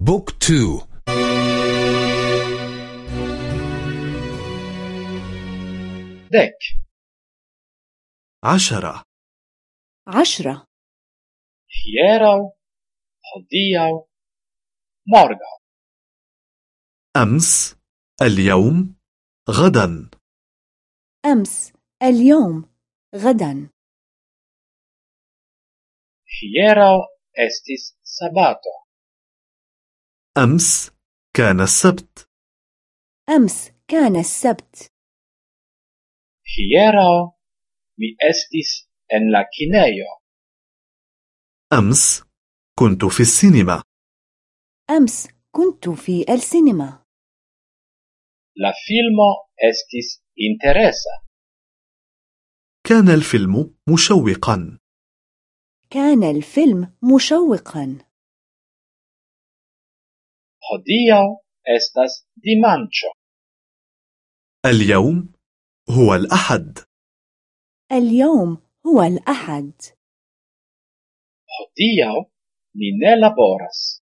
book two. dek عشرة. عشرة. hieraŭ hodiaŭ morgaŭ. أمس اليوم غدا. أمس اليوم غدا. hieraŭ estis sabato أمس كان السبت. أمس كان السبت. hieraŭ mi estis en la kinejo أمس كنت في السينما. أمس كنت في السينما. la filmo estis interesa كان الفيلم مشوقا. كان الفيلم مشوقا. hodiaŭ estas dimanĉo اليوم هو الأحد. اليوم هو الأحد. hodiaŭ mi ne laboras.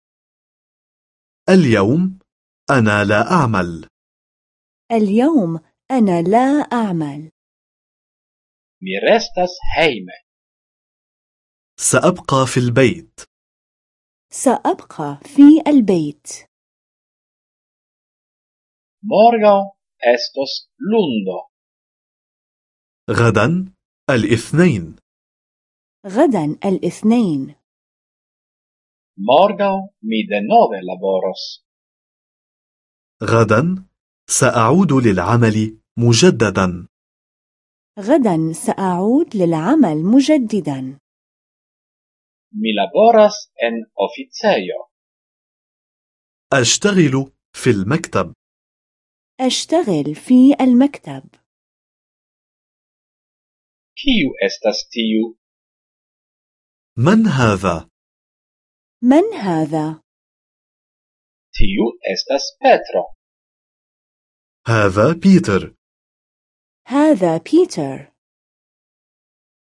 اليوم أنا لا أعمل. اليوم أنا لا أعمل. Mi restas heime سأبقى في البيت. سأبقى في البيت. Morgao estos lundo. غدا الاثنين. غدا الاثنين. Morgao mi denove laboros. غدا سأعود للعمل مجددا. غدا سأعود للعمل مجددا. Mi laboras en oficejo. أشتغل في المكتب. أشتغل في المكتب. Kiu estas tiu? من هذا؟ من هذا؟ tiu estas petro. هذا بيتر. هذا بيتر.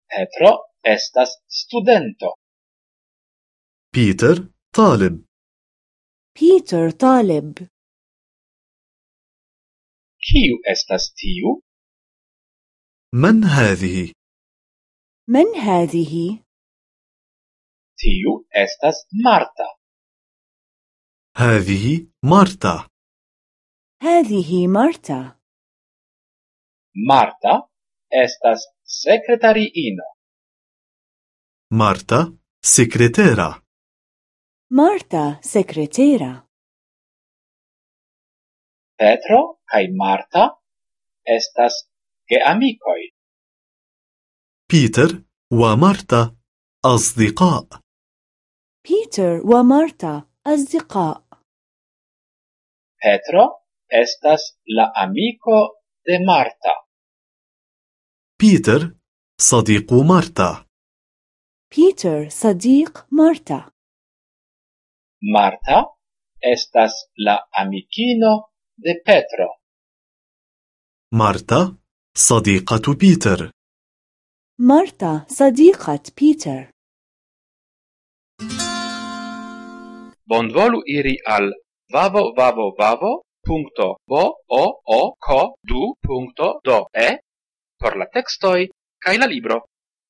Petro estas studento. بيتر طالب. بيتر طالب. Kiu estas tiu? من هذه؟ من هذه؟ tiu estas marta. هذه مارتا. هذه مارتا. Marta estas sekretariino. مارتا سكرتيرة مارتا سكرتيرة petro kaj marta estas geamikoj بيتر ومارتا أصدقاء بيتر ومارتا أصدقاء petro estas la amiko de marta بيتر صديق مارتا بيتر صديق مارتا marta estas la amikino de petro مارتا صديقة بيتر مارتا صديقة بيتر bonvolu iri al www.bo.o.co.do.e por la textoj kaj la libro